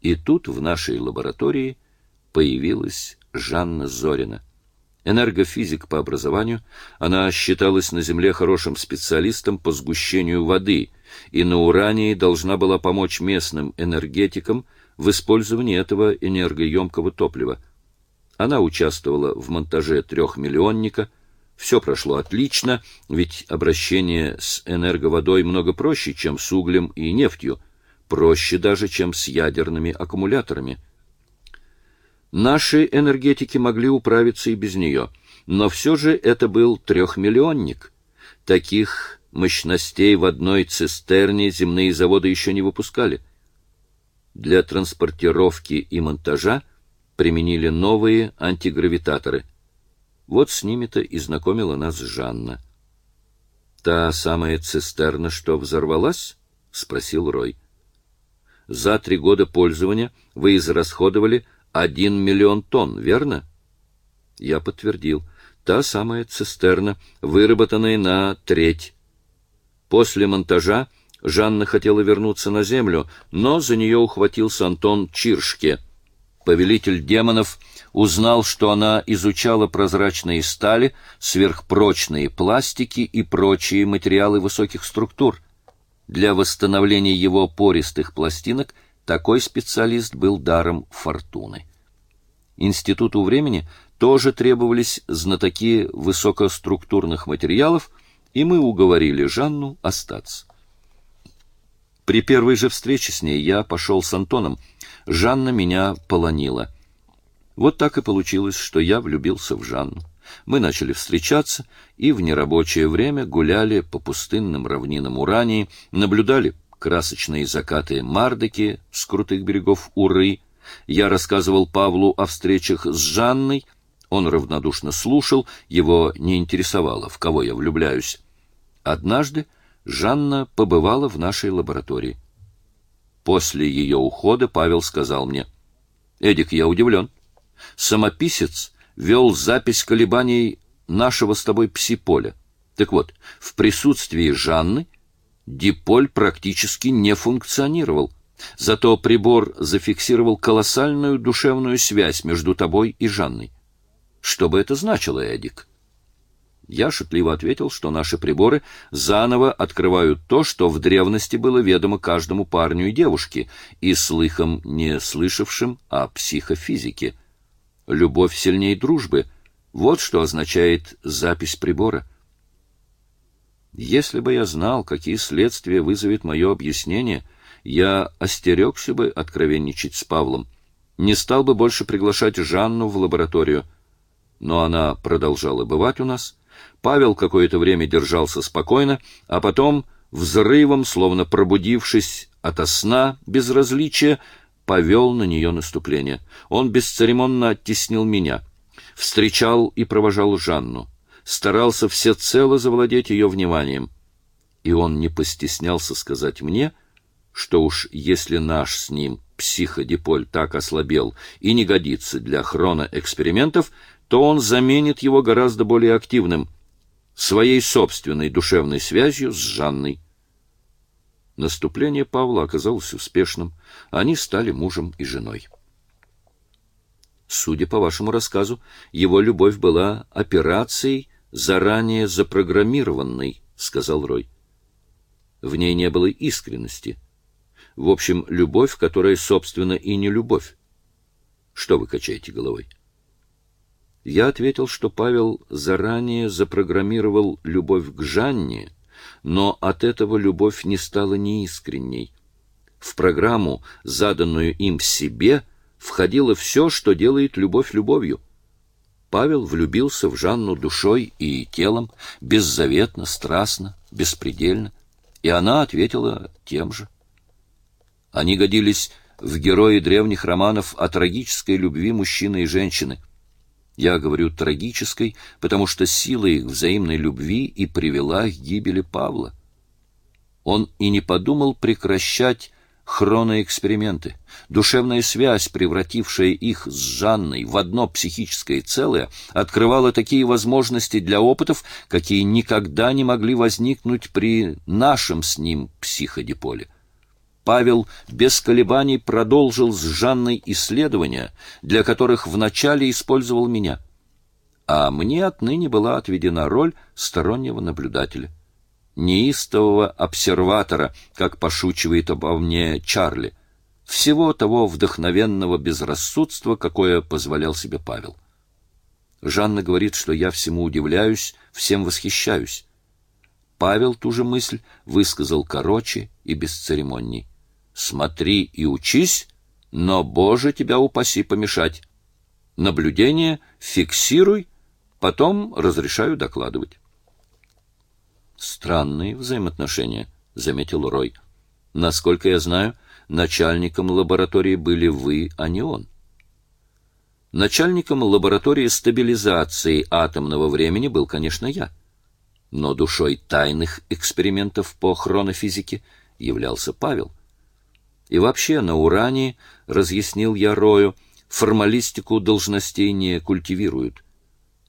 И тут в нашей лаборатории появилась Жанна Зорина. Энергофизик по образованию, она считалась на Земле хорошим специалистом по сгущению воды и на Урании должна была помочь местным энергетикам в использовании этого энергоемкого топлива. Она участвовала в монтаже трехмиллионника. Все прошло отлично, ведь обращение с энерговодой много проще, чем с углем и нефтью, проще даже, чем с ядерными аккумуляторами – Наши энергетики могли управиться и без нее, но все же это был трехмиллионник. Таких мощностей в одной цистерне земные заводы еще не выпускали. Для транспортировки и монтажа применили новые антигравитаторы. Вот с ними-то и знакомила нас Жанна. «Та самая цистерна, что взорвалась?» — спросил Рой. «За три года пользования вы израсходовали один миллион тонн, верно? Я подтвердил. Та самая цистерна, выработанная на треть. После монтажа Жанна хотела вернуться на землю, но за нее ухватился Антон Чиршке. Повелитель демонов узнал, что она изучала прозрачные стали, сверхпрочные пластики и прочие материалы высоких структур. Для восстановления его пористых пластинок – такой специалист был даром фортуны. Институту времени тоже требовались знатоки высокоструктурных материалов, и мы уговорили Жанну остаться. При первой же встрече с ней я пошел с Антоном. Жанна меня полонила. Вот так и получилось, что я влюбился в Жанну. Мы начали встречаться и в нерабочее время гуляли по пустынным равнинам Урании, наблюдали красочные закаты Мардыки с крутых берегов Уры. Я рассказывал Павлу о встречах с Жанной. Он равнодушно слушал, его не интересовало, в кого я влюбляюсь. Однажды Жанна побывала в нашей лаборатории. После ее ухода Павел сказал мне, «Эдик, я удивлен. Самописец вел запись колебаний нашего с тобой пси-поля. Так вот, в присутствии Жанны диполь практически не функционировал. Зато прибор зафиксировал колоссальную душевную связь между тобой и Жанной. Что бы это значило, Эдик? Я шутливо ответил, что наши приборы заново открывают то, что в древности было ведомо каждому парню и девушке, и слыхом не слышавшим о психофизике. Любовь сильнее дружбы — вот что означает запись прибора. Если бы я знал, какие следствия вызовет мое объяснение, я остерегся бы откровенничать с Павлом, не стал бы больше приглашать Жанну в лабораторию. Но она продолжала бывать у нас. Павел какое-то время держался спокойно, а потом, взрывом, словно пробудившись ото сна безразличия, повел на нее наступление. Он бесцеремонно оттеснил меня, встречал и провожал Жанну старался всецело завладеть ее вниманием. И он не постеснялся сказать мне, что уж если наш с ним психодиполь так ослабел и не годится для хроноэкспериментов, то он заменит его гораздо более активным, своей собственной душевной связью с Жанной. Наступление Павла оказалось успешным. Они стали мужем и женой. Судя по вашему рассказу, его любовь была операцией, заранее запрограммированной, сказал Рой. В ней не было искренности. В общем, любовь, которая, собственно, и не любовь. Что вы качаете головой? Я ответил, что Павел заранее запрограммировал любовь к Жанне, но от этого любовь не стала неискренней. В программу, заданную им себе, входило все, что делает любовь любовью. Павел влюбился в Жанну душой и телом, беззаветно, страстно, беспредельно, и она ответила тем же. Они годились в герои древних романов о трагической любви мужчины и женщины. Я говорю трагической, потому что сила их взаимной любви и привела к гибели Павла. Он и не подумал прекращать хроноэксперименты, душевная связь, превратившая их с Жанной в одно психическое целое, открывала такие возможности для опытов, какие никогда не могли возникнуть при нашем с ним психодиполе. Павел без колебаний продолжил с Жанной исследования, для которых вначале использовал меня. А мне отныне была отведена роль стороннего наблюдателя. Неистового обсерватора, как пошучивает обо мне Чарли, всего того вдохновенного безрассудства, какое позволял себе Павел. Жанна говорит, что я всему удивляюсь, всем восхищаюсь. Павел ту же мысль высказал короче и без церемоний. «Смотри и учись, но, Боже, тебя упаси помешать. Наблюдение фиксируй, потом разрешаю докладывать». «Странные взаимоотношения», — заметил Рой. «Насколько я знаю, начальником лаборатории были вы, а не он». Начальником лаборатории стабилизации атомного времени был, конечно, я но душой тайных экспериментов по хронофизике являлся Павел. И вообще на Уране, разъяснил я Рою, формалистику должностей не культивируют.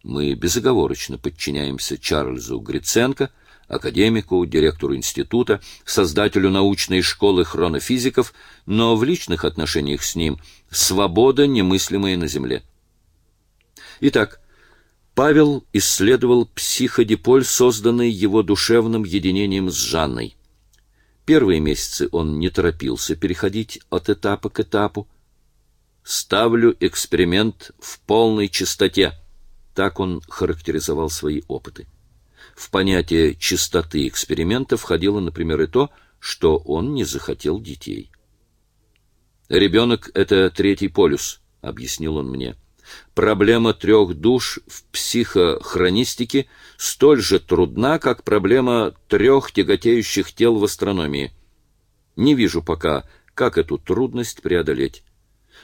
Мы безоговорочно подчиняемся Чарльзу Гриценко, академику, директору института, создателю научной школы хронофизиков, но в личных отношениях с ним свобода немыслимая на Земле. Итак, Павел исследовал психодиполь, созданный его душевным единением с Жанной. Первые месяцы он не торопился переходить от этапа к этапу. «Ставлю эксперимент в полной чистоте», — так он характеризовал свои опыты. В понятие чистоты эксперимента входило, например, и то, что он не захотел детей. «Ребенок — это третий полюс», — объяснил он мне. Проблема трех душ в психохронистике столь же трудна, как проблема трех тяготеющих тел в астрономии. Не вижу пока, как эту трудность преодолеть.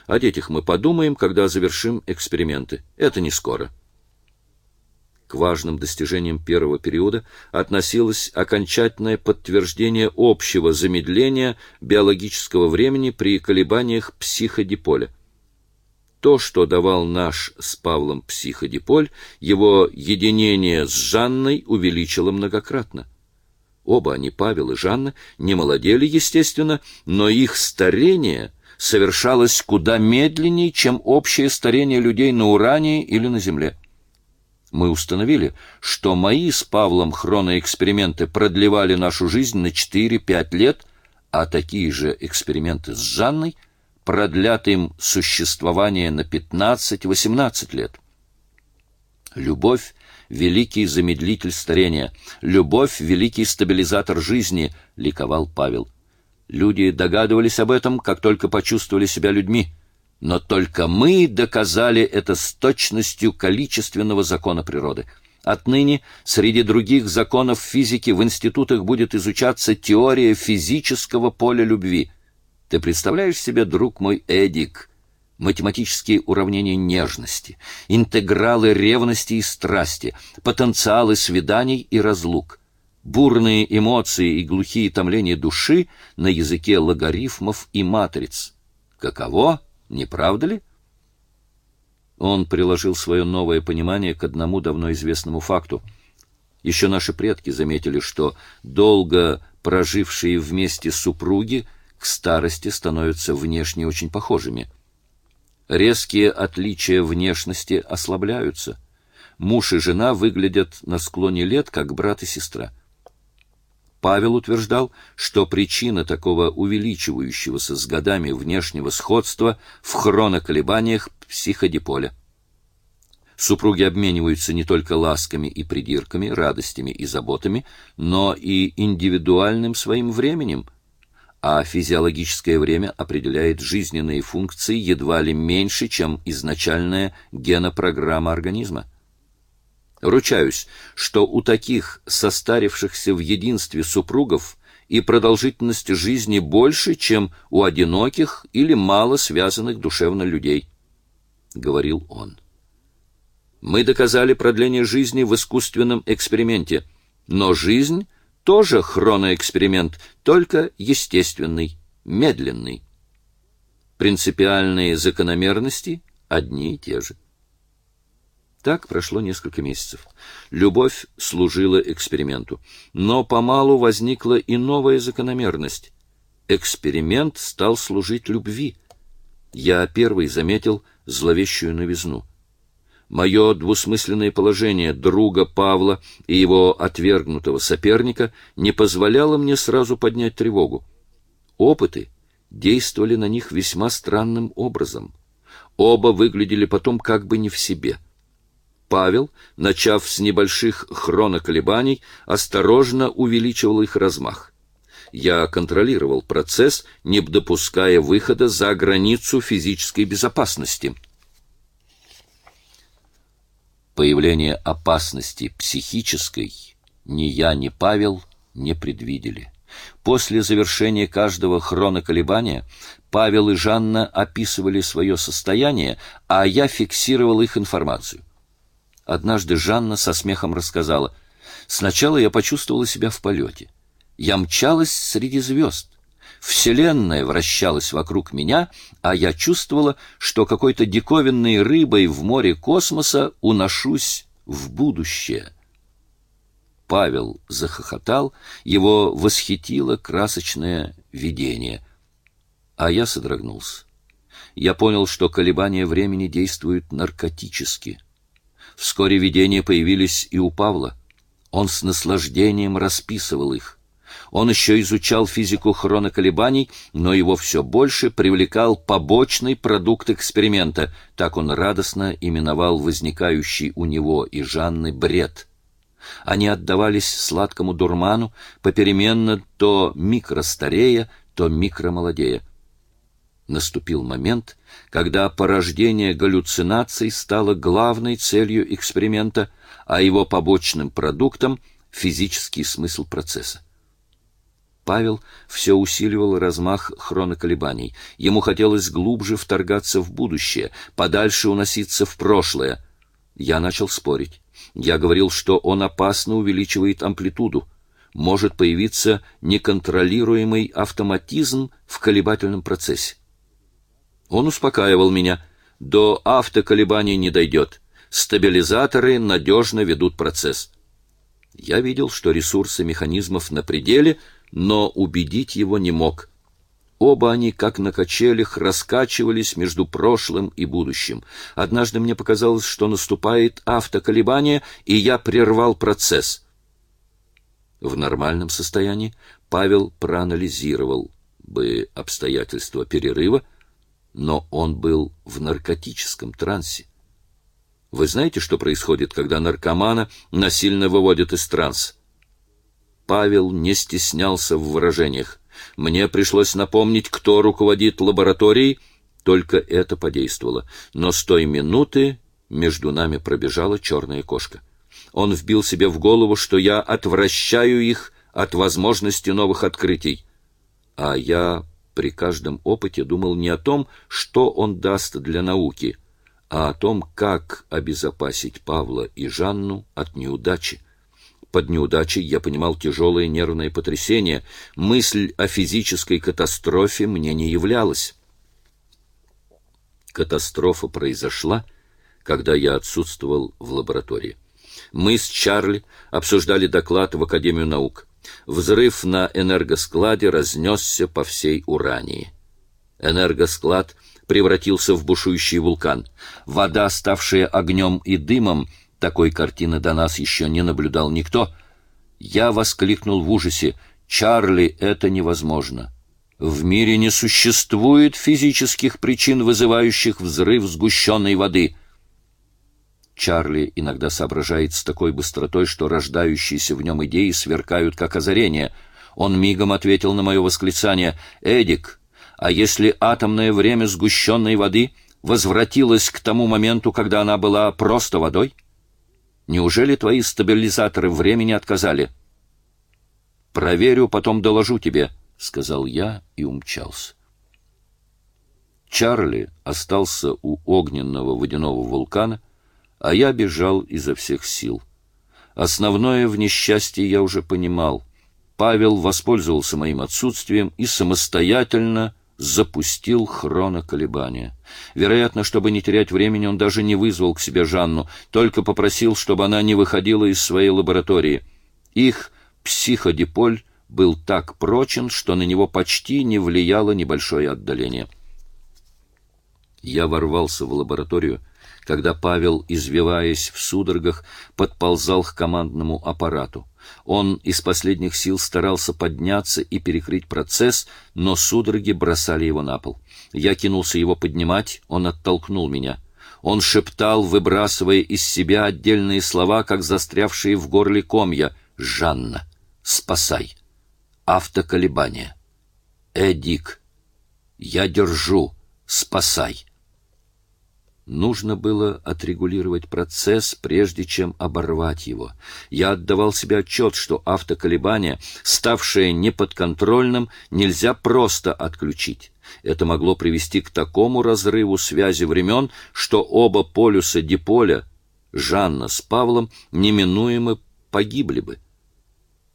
О детях мы подумаем, когда завершим эксперименты. Это не скоро. К важным достижениям первого периода относилось окончательное подтверждение общего замедления биологического времени при колебаниях психодиполя. То, что давал наш с Павлом психодиполь, его единение с Жанной увеличило многократно. Оба они, Павел и Жанна, не молодели, естественно, но их старение совершалось куда медленнее, чем общее старение людей на Уране или на Земле. Мы установили, что мои с Павлом хроноэксперименты продлевали нашу жизнь на 4-5 лет, а такие же эксперименты с Жанной – продлят им существование на 15-18 лет. Любовь — великий замедлитель старения, любовь — великий стабилизатор жизни, — ликовал Павел. Люди догадывались об этом, как только почувствовали себя людьми. Но только мы доказали это с точностью количественного закона природы. Отныне среди других законов физики в институтах будет изучаться теория физического поля любви — ты представляешь себе, друг мой Эдик, математические уравнения нежности, интегралы ревности и страсти, потенциалы свиданий и разлук, бурные эмоции и глухие томления души на языке логарифмов и матриц. Каково, не правда ли? Он приложил свое новое понимание к одному давно известному факту. Еще наши предки заметили, что долго прожившие вместе супруги – к старости становятся внешне очень похожими. Резкие отличия внешности ослабляются. Муж и жена выглядят на склоне лет как брат и сестра. Павел утверждал, что причина такого увеличивающегося с годами внешнего сходства в хроноколебаниях психодиполя. Супруги обмениваются не только ласками и придирками, радостями и заботами, но и индивидуальным своим временем – а физиологическое время определяет жизненные функции едва ли меньше, чем изначальная генопрограмма организма. Ручаюсь, что у таких состарившихся в единстве супругов и продолжительность жизни больше, чем у одиноких или мало связанных душевно людей, — говорил он. Мы доказали продление жизни в искусственном эксперименте, но жизнь — тоже хроноэксперимент, только естественный, медленный. Принципиальные закономерности одни и те же. Так прошло несколько месяцев. Любовь служила эксперименту. Но помалу возникла и новая закономерность. Эксперимент стал служить любви. Я первый заметил зловещую новизну. Мое двусмысленное положение друга Павла и его отвергнутого соперника не позволяло мне сразу поднять тревогу. Опыты действовали на них весьма странным образом. Оба выглядели потом как бы не в себе. Павел, начав с небольших хроноколебаний, осторожно увеличивал их размах. Я контролировал процесс, не допуская выхода за границу физической безопасности — Появление опасности психической ни я, ни Павел не предвидели. После завершения каждого хроноколебания Павел и Жанна описывали свое состояние, а я фиксировал их информацию. Однажды Жанна со смехом рассказала, «Сначала я почувствовала себя в полете. Я мчалась среди звезд. Вселенная вращалась вокруг меня, а я чувствовала, что какой-то диковинной рыбой в море космоса уношусь в будущее. Павел захохотал, его восхитило красочное видение. А я содрогнулся. Я понял, что колебания времени действуют наркотически. Вскоре видения появились и у Павла. Он с наслаждением расписывал их. Он еще изучал физику хроноколебаний, но его все больше привлекал побочный продукт эксперимента, так он радостно именовал возникающий у него и Жанны бред. Они отдавались сладкому дурману, попеременно то микростарея, то микромолодея. Наступил момент, когда порождение галлюцинаций стало главной целью эксперимента, а его побочным продуктом — физический смысл процесса. Павел все усиливал размах хроноколебаний. Ему хотелось глубже вторгаться в будущее, подальше уноситься в прошлое. Я начал спорить. Я говорил, что он опасно увеличивает амплитуду. Может появиться неконтролируемый автоматизм в колебательном процессе. Он успокаивал меня. До автоколебаний не дойдет. Стабилизаторы надежно ведут процесс. Я видел, что ресурсы механизмов на пределе — но убедить его не мог. Оба они, как на качелях, раскачивались между прошлым и будущим. Однажды мне показалось, что наступает автоколебание, и я прервал процесс. В нормальном состоянии Павел проанализировал бы обстоятельства перерыва, но он был в наркотическом трансе. Вы знаете, что происходит, когда наркомана насильно выводят из транса? Павел не стеснялся в выражениях. Мне пришлось напомнить, кто руководит лабораторией, только это подействовало. Но с той минуты между нами пробежала черная кошка. Он вбил себе в голову, что я отвращаю их от возможности новых открытий. А я при каждом опыте думал не о том, что он даст для науки, а о том, как обезопасить Павла и Жанну от неудачи. Под неудачей я понимал тяжелое нервное потрясение. Мысль о физической катастрофе мне не являлась. Катастрофа произошла, когда я отсутствовал в лаборатории. Мы с Чарли обсуждали доклад в Академию наук. Взрыв на энергоскладе разнесся по всей Урании. Энергосклад превратился в бушующий вулкан. Вода, ставшая огнем и дымом, такой картины до нас еще не наблюдал никто. Я воскликнул в ужасе. «Чарли, это невозможно. В мире не существует физических причин, вызывающих взрыв сгущенной воды». Чарли иногда соображает с такой быстротой, что рождающиеся в нем идеи сверкают, как озарение. Он мигом ответил на мое восклицание. «Эдик, а если атомное время сгущенной воды возвратилось к тому моменту, когда она была просто водой?» Неужели твои стабилизаторы времени отказали? Проверю, потом доложу тебе, сказал я и умчался. Чарли остался у огненного водяного вулкана, а я бежал изо всех сил. Основное в несчастье я уже понимал. Павел воспользовался моим отсутствием и самостоятельно запустил хроноколебания. Вероятно, чтобы не терять времени, он даже не вызвал к себе Жанну, только попросил, чтобы она не выходила из своей лаборатории. Их психодиполь был так прочен, что на него почти не влияло небольшое отдаление. Я ворвался в лабораторию, когда Павел, извиваясь в судорогах, подползал к командному аппарату. Он из последних сил старался подняться и перекрыть процесс, но судороги бросали его на пол. Я кинулся его поднимать, он оттолкнул меня. Он шептал, выбрасывая из себя отдельные слова, как застрявшие в горле комья. «Жанна, спасай! Автоколебания! Эдик! Я держу! Спасай!» Нужно было отрегулировать процесс, прежде чем оборвать его. Я отдавал себе отчет, что автоколебания, ставшее неподконтрольным, нельзя просто отключить. Это могло привести к такому разрыву связи времен, что оба полюса диполя, Жанна с Павлом, неминуемо погибли бы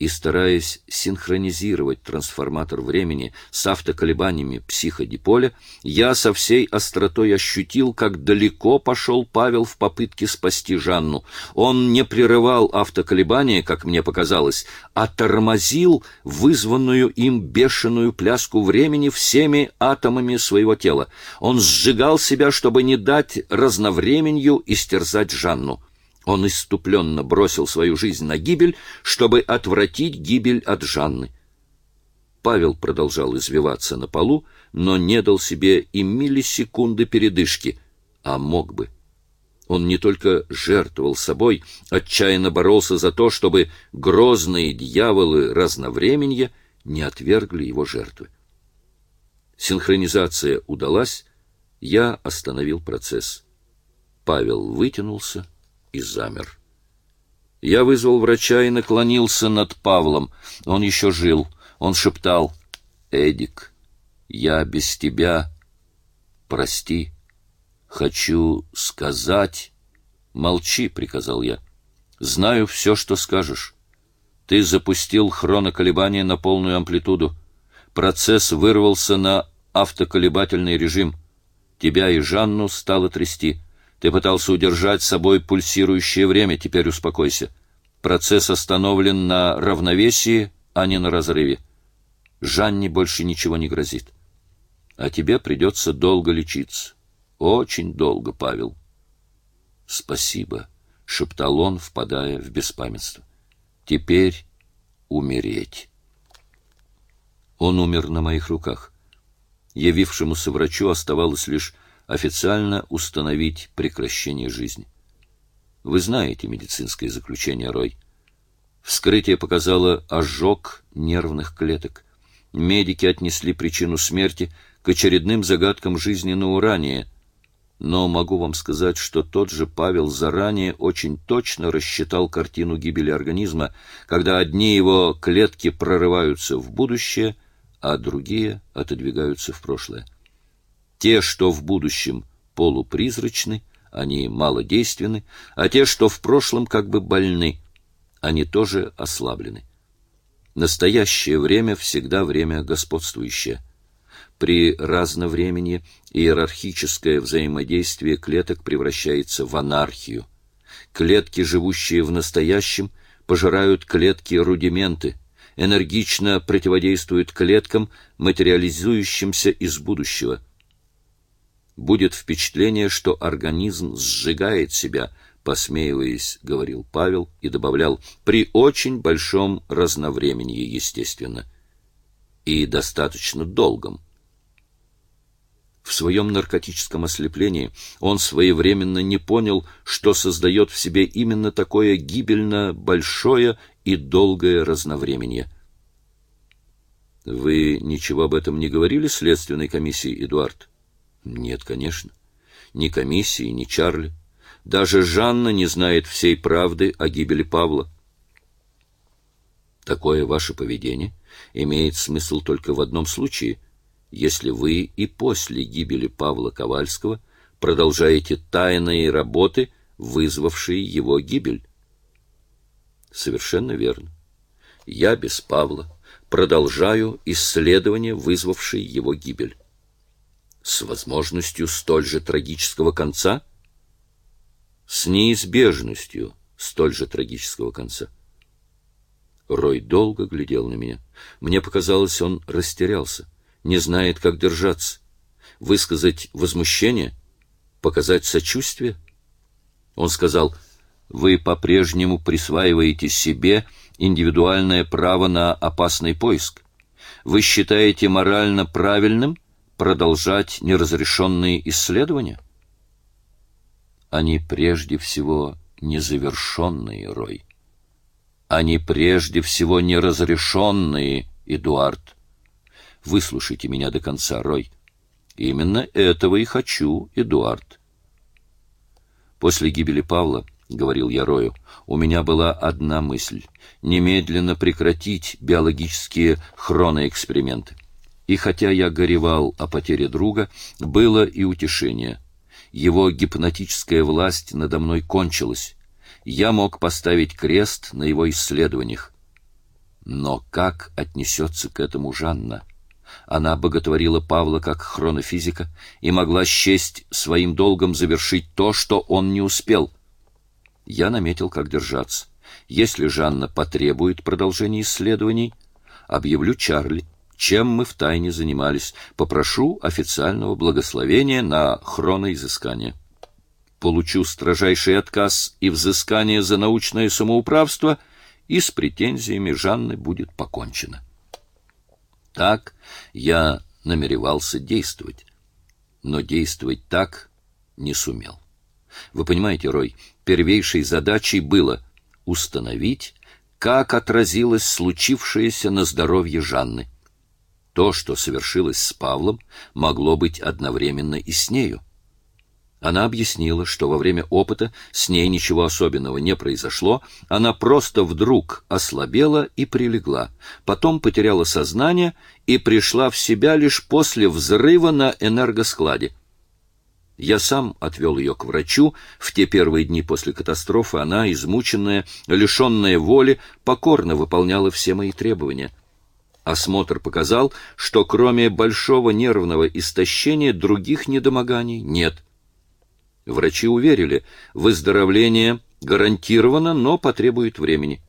и стараясь синхронизировать трансформатор времени с автоколебаниями психодиполя, я со всей остротой ощутил, как далеко пошел Павел в попытке спасти Жанну. Он не прерывал автоколебания, как мне показалось, а тормозил вызванную им бешеную пляску времени всеми атомами своего тела. Он сжигал себя, чтобы не дать разновременью истерзать Жанну. Он иступленно бросил свою жизнь на гибель, чтобы отвратить гибель от Жанны. Павел продолжал извиваться на полу, но не дал себе и миллисекунды передышки, а мог бы. Он не только жертвовал собой, отчаянно боролся за то, чтобы грозные дьяволы разновременья не отвергли его жертвы. Синхронизация удалась, я остановил процесс. Павел вытянулся, и замер. Я вызвал врача и наклонился над Павлом. Он еще жил. Он шептал, «Эдик, я без тебя. Прости. Хочу сказать...» «Молчи», — приказал я. «Знаю все, что скажешь. Ты запустил хроноколебания на полную амплитуду. Процесс вырвался на автоколебательный режим. Тебя и Жанну стало трясти. Ты пытался удержать с собой пульсирующее время, теперь успокойся. Процесс остановлен на равновесии, а не на разрыве. Жанне больше ничего не грозит. А тебе придется долго лечиться. Очень долго, Павел. Спасибо, шептал он, впадая в беспамятство. Теперь умереть. Он умер на моих руках. Явившемуся врачу оставалось лишь официально установить прекращение жизни. Вы знаете медицинское заключение, Рой. Вскрытие показало ожог нервных клеток. Медики отнесли причину смерти к очередным загадкам жизненного ранее. Но могу вам сказать, что тот же Павел заранее очень точно рассчитал картину гибели организма, когда одни его клетки прорываются в будущее, а другие отодвигаются в прошлое. Те, что в будущем полупризрачны, они малодейственны, а те, что в прошлом как бы больны, они тоже ослаблены. Настоящее время всегда время господствующее. При разновремении иерархическое взаимодействие клеток превращается в анархию. Клетки, живущие в настоящем, пожирают клетки-рудименты, энергично противодействуют клеткам, материализующимся из будущего – будет впечатление, что организм сжигает себя, посмеиваясь, говорил Павел и добавлял, при очень большом разновремении, естественно, и достаточно долгом. В своем наркотическом ослеплении он своевременно не понял, что создает в себе именно такое гибельно большое и долгое разновременье. Вы ничего об этом не говорили следственной комиссии, Эдуард? Нет, конечно. Ни комиссии, ни Чарли. Даже Жанна не знает всей правды о гибели Павла. Такое ваше поведение имеет смысл только в одном случае, если вы и после гибели Павла Ковальского продолжаете тайные работы, вызвавшие его гибель. Совершенно верно. Я без Павла продолжаю исследование, вызвавшее его гибель с возможностью столь же трагического конца, с неизбежностью столь же трагического конца. Рой долго глядел на меня. Мне показалось, он растерялся, не знает, как держаться. Высказать возмущение? Показать сочувствие? Он сказал, «Вы по-прежнему присваиваете себе индивидуальное право на опасный поиск. Вы считаете морально правильным продолжать неразрешенные исследования?» Они прежде всего незавершенные, Рой. Они прежде всего неразрешенные, Эдуард. Выслушайте меня до конца, Рой. Именно этого и хочу, Эдуард. После гибели Павла, — говорил я Рою, — у меня была одна мысль — немедленно прекратить биологические хроноэксперименты. И хотя я горевал о потере друга, было и утешение. Его гипнотическая власть надо мной кончилась. Я мог поставить крест на его исследованиях. Но как отнесется к этому Жанна? Она боготворила Павла как хронофизика и могла счесть своим долгом завершить то, что он не успел. Я наметил, как держаться. Если Жанна потребует продолжения исследований, объявлю Чарли чем мы втайне занимались. Попрошу официального благословения на хроноизыскание. Получу строжайший отказ и взыскание за научное самоуправство, и с претензиями Жанны будет покончено. Так я намеревался действовать, но действовать так не сумел. Вы понимаете, Рой, первейшей задачей было установить, как отразилось случившееся на здоровье Жанны. То, что совершилось с Павлом, могло быть одновременно и с нею. Она объяснила, что во время опыта с ней ничего особенного не произошло, она просто вдруг ослабела и прилегла, потом потеряла сознание и пришла в себя лишь после взрыва на энергоскладе. Я сам отвел ее к врачу. В те первые дни после катастрофы она, измученная, лишенная воли, покорно выполняла все мои требования — Осмотр показал, что кроме большого нервного истощения других недомоганий нет. Врачи уверили, выздоровление гарантировано, но потребует времени.